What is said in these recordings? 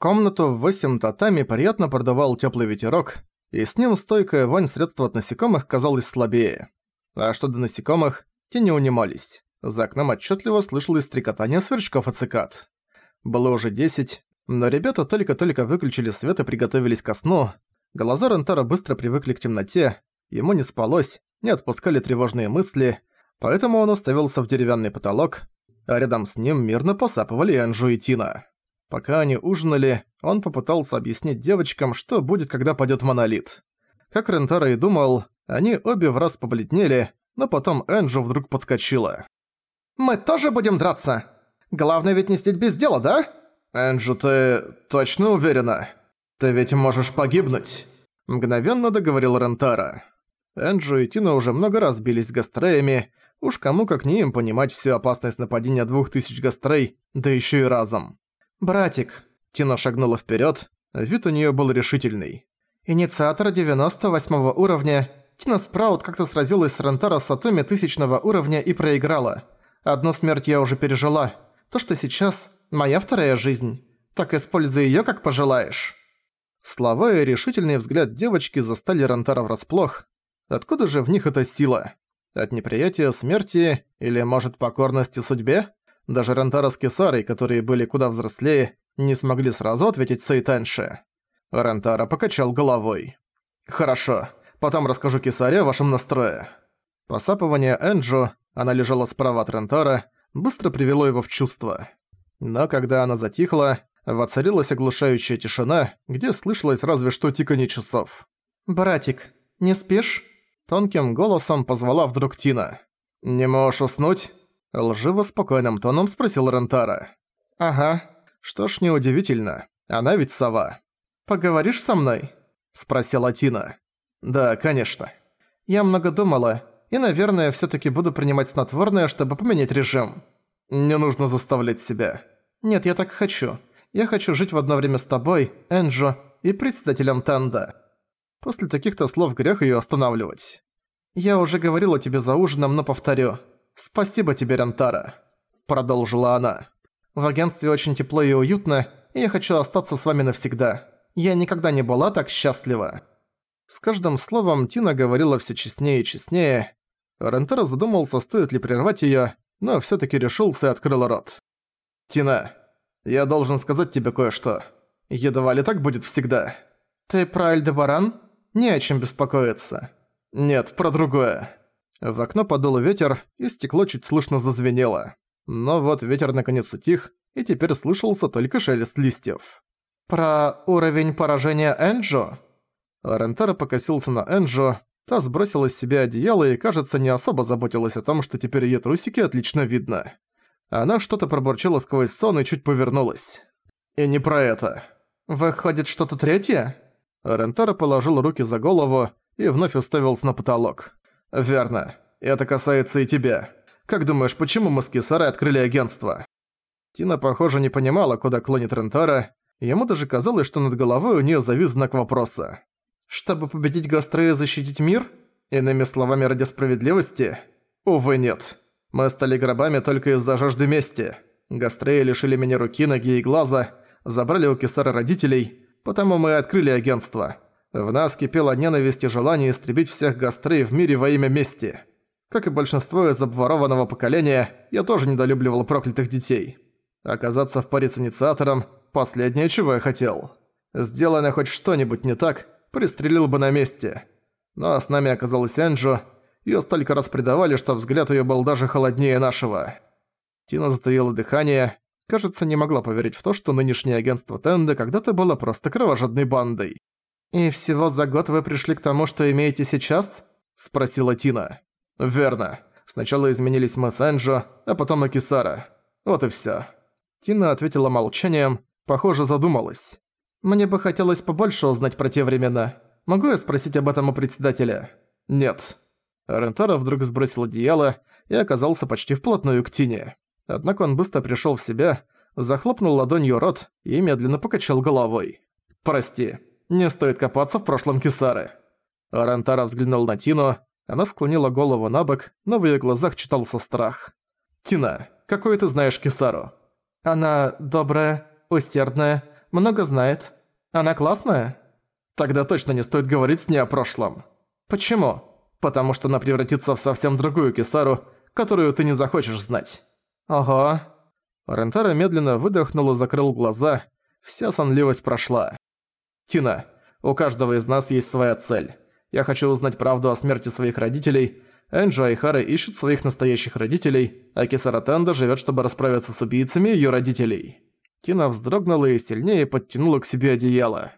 Комнату в восемь татами приятно продавал теплый ветерок, и с ним стойкая вонь средства от насекомых казалась слабее. А что до насекомых, те не унимались. За окном отчетливо слышалось стрекотание сверчков и цикад. Было уже десять, но ребята только-только выключили свет и приготовились ко сну. Глаза Рентара быстро привыкли к темноте, ему не спалось, не отпускали тревожные мысли, поэтому он уставился в деревянный потолок, а рядом с ним мирно посапывали Анжу и Тина. Пока они ужинали, он попытался объяснить девочкам, что будет, когда падёт монолит. Как Рентара и думал, они обе в раз побледнели, но потом Энджу вдруг подскочила. «Мы тоже будем драться? Главное ведь не сидеть без дела, да?» «Энджу, ты точно уверена? Ты ведь можешь погибнуть?» Мгновенно договорил Рентара. Энджу и Тина уже много раз бились с гастреями, уж кому как не им понимать всю опасность нападения двух тысяч гастрей, да ещё и разом. «Братик», — Тина шагнула вперёд, вид у неё был решительный. «Инициатор 98 уровня, Тина Спраут как-то сразилась с Рентара с Атоми тысячного уровня и проиграла. Одну смерть я уже пережила. То, что сейчас — моя вторая жизнь. Так используй её, как пожелаешь». Слова и решительный взгляд девочки застали Рентара врасплох. Откуда же в них эта сила? От неприятия смерти или, может, покорности судьбе? Даже Рентара с Кесарой, которые были куда взрослее, не смогли сразу ответить Сайтанше. Рентара покачал головой. «Хорошо, потом расскажу Кесаре о вашем настрое». Посапывание Энджо, она лежала справа от Рентара, быстро привело его в чувство. Но когда она затихла, воцарилась оглушающая тишина, где слышалось разве что тиканье часов. «Братик, не спишь?» Тонким голосом позвала вдруг Тина. «Не можешь уснуть?» Лживо-спокойным тоном спросил Рентара. «Ага. Что ж неудивительно, она ведь сова». «Поговоришь со мной?» Спросила Тина. «Да, конечно». «Я много думала, и, наверное, всё-таки буду принимать снотворное, чтобы поменять режим». «Не нужно заставлять себя». «Нет, я так хочу. Я хочу жить в одно время с тобой, Энджо и председателем Танда». После таких-то слов грех её останавливать. «Я уже говорила тебе за ужином, но повторю. Спасибо тебе, Рентара», — продолжила она. «В агентстве очень тепло и уютно, и я хочу остаться с вами навсегда. Я никогда не была так счастлива». С каждым словом Тина говорила всё честнее и честнее. Рентара задумался, стоит ли прервать её, но всё-таки решился и открыл рот. «Тина, я должен сказать тебе кое-что. Едва ли так будет всегда?» «Ты про Альдебаран?» Не о чем беспокоиться. Нет, про другое. В окно подул ветер, и стекло чуть слышно зазвенело. Но вот ветер наконец утих, и теперь слышался только шелест листьев. «Про уровень поражения Энджо?» Рентара покосился на Энджо, та сбросила с себя одеяло и, кажется, не особо заботилась о том, что теперь её трусики отлично видно. Она что-то пробурчала сквозь сон и чуть повернулась. И не про это. «Выходит, что-то третье?» Рентара положил руки за голову и вновь уставился на потолок. «Верно. Это касается и тебя. Как думаешь, почему мы с Кисарой открыли агентство?» Тина, похоже, не понимала, куда клонит Рентара. Ему даже казалось, что над головой у неё завис знак вопроса. «Чтобы победить Гастрея и защитить мир? Иными словами, ради справедливости? Увы, нет. Мы стали гробами только из-за жажды мести. Гастрея лишили меня руки, ноги и глаза, забрали у Кисара родителей, Потому мы и открыли агентство. В нас кипела ненависть и желание истребить всех гастрей в мире во имя мести. Как и большинство из обворованного поколения, я тоже недолюбливал проклятых детей. Оказаться в паре с инициатором – последнее, чего я хотел. Сделано хоть что-нибудь не так, пристрелил бы на месте. Но с нами оказалась Энджо, её столько раз предавали, что взгляд её был даже холоднее нашего. Тина затаила дыхание, кажется, не могла поверить в то, что нынешнее агентство Тенда когда-то было просто кровожадной бандой. «И всего за год вы пришли к тому, что имеете сейчас?» – спросила Тина. «Верно. Сначала изменились мы с Энджо, а потом и Кисара. Вот и всё». Тина ответила молчанием, похоже, задумалась. «Мне бы хотелось побольше узнать про те времена. Могу я спросить об этом у председателя?» «Нет». Рентара вдруг сбросил одеяло и оказался почти вплотную к Тине. Однако он быстро пришёл в себя, захлопнул ладонью рот и медленно покачал головой. «Прости, не стоит копаться в прошлом Кисары». Арантара взглянул на Тину, она склонила голову на бок, но в её глазах читался страх. «Тина, какой ты знаешь Кисару?» «Она добрая, усердная, много знает. Она классная?» «Тогда точно не стоит говорить с ней о прошлом». «Почему?» «Потому что она превратится в совсем другую Кисару, которую ты не захочешь знать». «Ого». Рентара медленно выдохнул и закрыл глаза. Вся сонливость прошла. «Тина, у каждого из нас есть своя цель. Я хочу узнать правду о смерти своих родителей. Энджо Айхара ищет своих настоящих родителей, а Кисара Танда живет, чтобы расправиться с убийцами ее родителей». Тина вздрогнула и сильнее подтянула к себе одеяло.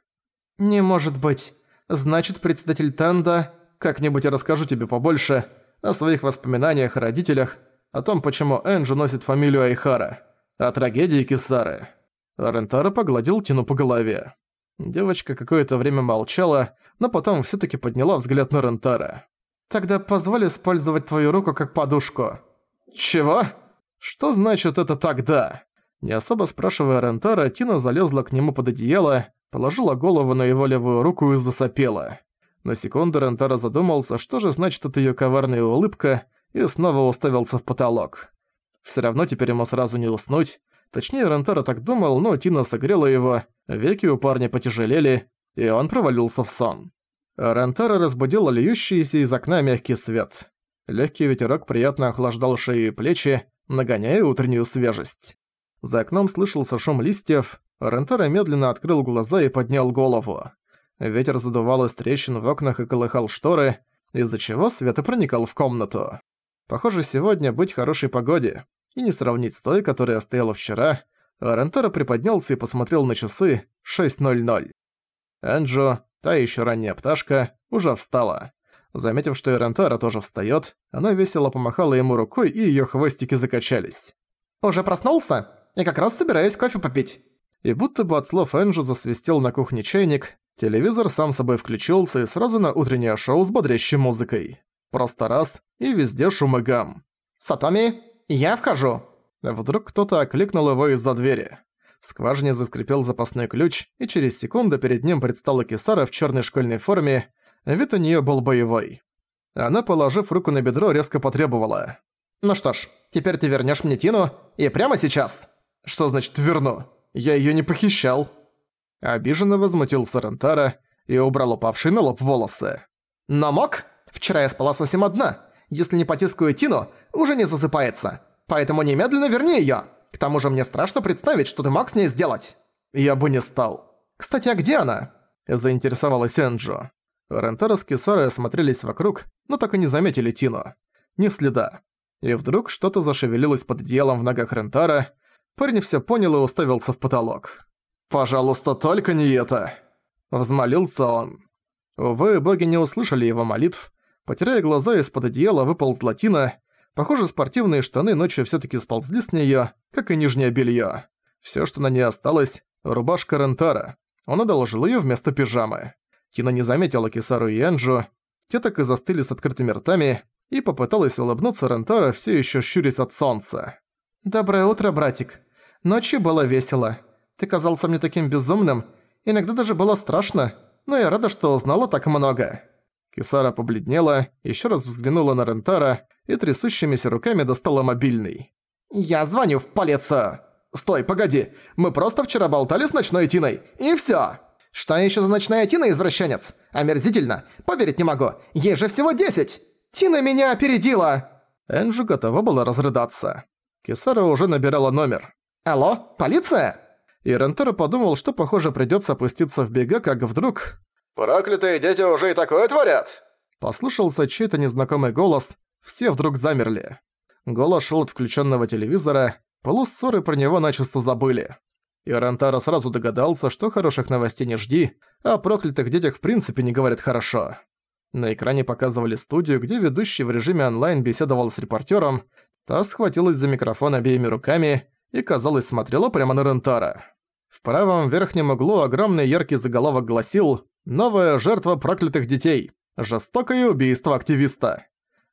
«Не может быть. Значит, председатель Танда... Как-нибудь я расскажу тебе побольше о своих воспоминаниях о родителях, о том, почему Энджи носит фамилию Айхара, о трагедии Кисары». Рентара погладил Тину по голове. Девочка какое-то время молчала, но потом всё-таки подняла взгляд на Рентара. «Тогда позволь использовать твою руку как подушку». «Чего? Что значит это тогда?» Не особо спрашивая Рентара, Тина залезла к нему под одеяло, положила голову на его левую руку и засопела. На секунду Рентара задумался, что же значит эта её коварная улыбка, и снова уставился в потолок. Всё равно теперь ему сразу не уснуть. Точнее, Рентара так думал, но Тина согрела его, веки у парня потяжелели, и он провалился в сон. Рентара разбудил льющийся из окна мягкий свет. Легкий ветерок приятно охлаждал шею и плечи, нагоняя утреннюю свежесть. За окном слышался шум листьев, Рентара медленно открыл глаза и поднял голову. Ветер задувал из трещин в окнах и колыхал шторы, из-за чего свет и проникал в комнату. Похоже, сегодня быть хорошей погоде, и не сравнить с той, которая стояла вчера. Рентара приподнялся и посмотрел на часы 6.00. Энджо, та еще ранняя пташка, уже встала. Заметив, что и Рентара тоже встаёт, она весело помахала ему рукой, и её хвостики закачались. «Уже проснулся? Я как раз собираюсь кофе попить». И будто бы от слов Энджи засвистел на кухне чайник, телевизор сам собой включился и сразу на утреннее шоу с бодрящей музыкой. Просто раз, и везде шум и гам. «Сатоми, я вхожу!» Вдруг кто-то окликнул его из-за двери. В скважине заскрипел запасной ключ, и через секунду перед ним предстала Кисара в черной школьной форме. Вид у нее был боевой. Она, положив руку на бедро, резко потребовала. «Ну что ж, теперь ты вернешь мне Тину, и прямо сейчас!» «Что значит верну? Я ее не похищал!» Обиженно возмутился Рентара и убрал упавшие на лоб волосы. «Но мог? Вчера я спала совсем одна. Если не потискаю Тину, уже не засыпается. Поэтому немедленно верни её. К тому же мне страшно представить, что ты мог с ней сделать». «Я бы не стал». «Кстати, а где она?» Заинтересовалась Энджо. Рентара с Кисарой осмотрелись вокруг, но так и не заметили Тину. Ни следа. И вдруг что-то зашевелилось под одеялом в ногах Рентара. Парень всё понял и уставился в потолок. «Пожалуйста, только не это!» Взмолился он. Увы, боги не услышали его молитв. Потеряя глаза, из-под одеяла выползла Тина, Похоже, спортивные штаны ночью всё-таки сползли с неё, как и нижнее бельё. Всё, что на ней осталось – рубашка Рентара. Он одолжил её вместо пижамы. Тина не заметила Кисару и Энджу. Те так и застыли с открытыми ртами и попыталась улыбнуться Рентара, всё ещё щурясь от солнца. «Доброе утро, братик. Ночью было весело. Ты казался мне таким безумным. Иногда даже было страшно, но я рада, что узнала так много». Кисара побледнела, ещё раз взглянула на Рентара и трясущимися руками достала мобильный. «Я звоню в полицию!» «Стой, погоди! Мы просто вчера болтали с ночной Тиной, и всё!» «Что ещё за ночная Тина, извращенец? Омерзительно! Поверить не могу! Ей же всего десять! Тина меня опередила!» Энджи готова была разрыдаться. Кесара уже набирала номер. «Алло, полиция?» И Рентера подумал, что, похоже, придётся опуститься в бега, как вдруг... «Проклятые дети уже и такое творят!» Послышался чей-то незнакомый голос, все вдруг замерли. Голос шел от включенного телевизора, полуссоры про него начисто забыли. И Рантара сразу догадался, что хороших новостей не жди, а о проклятых детях в принципе не говорят хорошо. На экране показывали студию, где ведущий в режиме онлайн беседовал с репортером, та схватилась за микрофон обеими руками и, казалось, смотрела прямо на Рентара. В правом верхнем углу огромный яркий заголовок гласил «Новая жертва проклятых детей. Жестокое убийство активиста».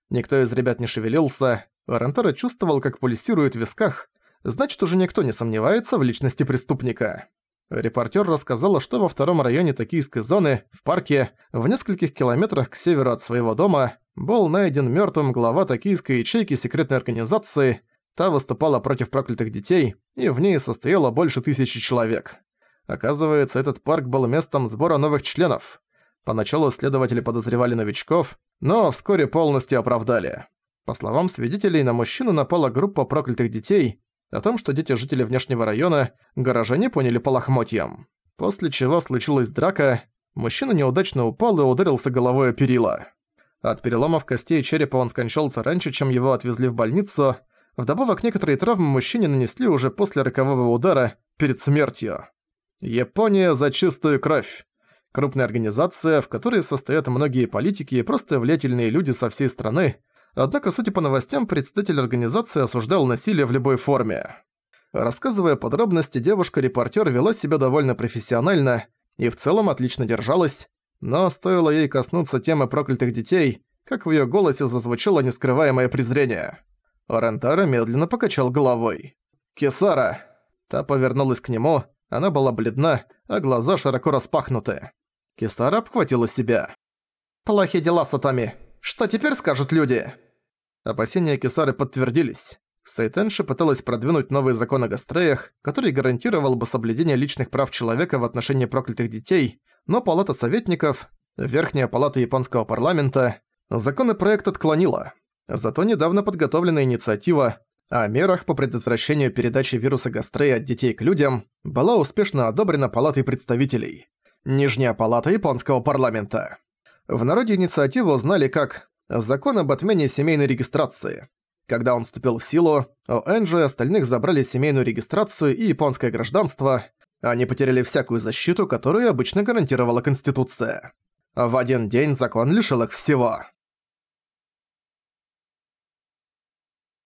Никто из ребят не шевелился, Рентера чувствовал, как пульсирует в висках, значит, уже никто не сомневается в личности преступника. Репортер рассказала, что во втором районе Токийской зоны, в парке, в нескольких километрах к северу от своего дома, был найден мертвым глава токийской ячейки секретной организации, та выступала против проклятых детей, и в ней состояло больше тысячи человек. Оказывается, этот парк был местом сбора новых членов. Поначалу следователи подозревали новичков, но вскоре полностью оправдали. По словам свидетелей, на мужчину напала группа проклятых детей. О том, что дети жители внешнего района, горожане поняли по лохмотьям. После чего случилась драка, мужчина неудачно упал и ударился головой о перила. От переломов костей черепа он скончался раньше, чем его отвезли в больницу. Вдобавок, некоторые травмы мужчине нанесли уже после рокового удара, перед смертью. Япония за чистую кровь. Крупная организация, в которой состоят многие политики и просто влиятельные люди со всей страны. Однако, судя по новостям, председатель организации осуждал насилие в любой форме. Рассказывая подробности, девушка-репортер вела себя довольно профессионально и в целом отлично держалась, но стоило ей коснуться темы проклятых детей, как в её голосе зазвучало нескрываемое презрение. Орентара медленно покачал головой. «Кесара!» Та повернулась к нему, она была бледна, а глаза широко распахнуты. Кисара обхватила себя. «Плохие дела, Сатами. Что теперь скажут люди?» Опасения Кисары подтвердились. Сайтенши пыталась продвинуть новый закон о гастреях, который гарантировал бы соблюдение личных прав человека в отношении проклятых детей, но Палата Советников, Верхняя Палата Японского парламента, законопроект отклонила. Зато недавно подготовленная инициатива о мерах по предотвращению передачи вируса Гастрея от детей к людям была успешно одобрена Палатой представителей. Нижняя Палата Японского парламента. В народе инициативу знали как «Закон об отмене семейной регистрации». Когда он вступил в силу, у Энджи и остальных забрали семейную регистрацию и японское гражданство. Они потеряли всякую защиту, которую обычно гарантировала Конституция. В один день закон лишил их всего.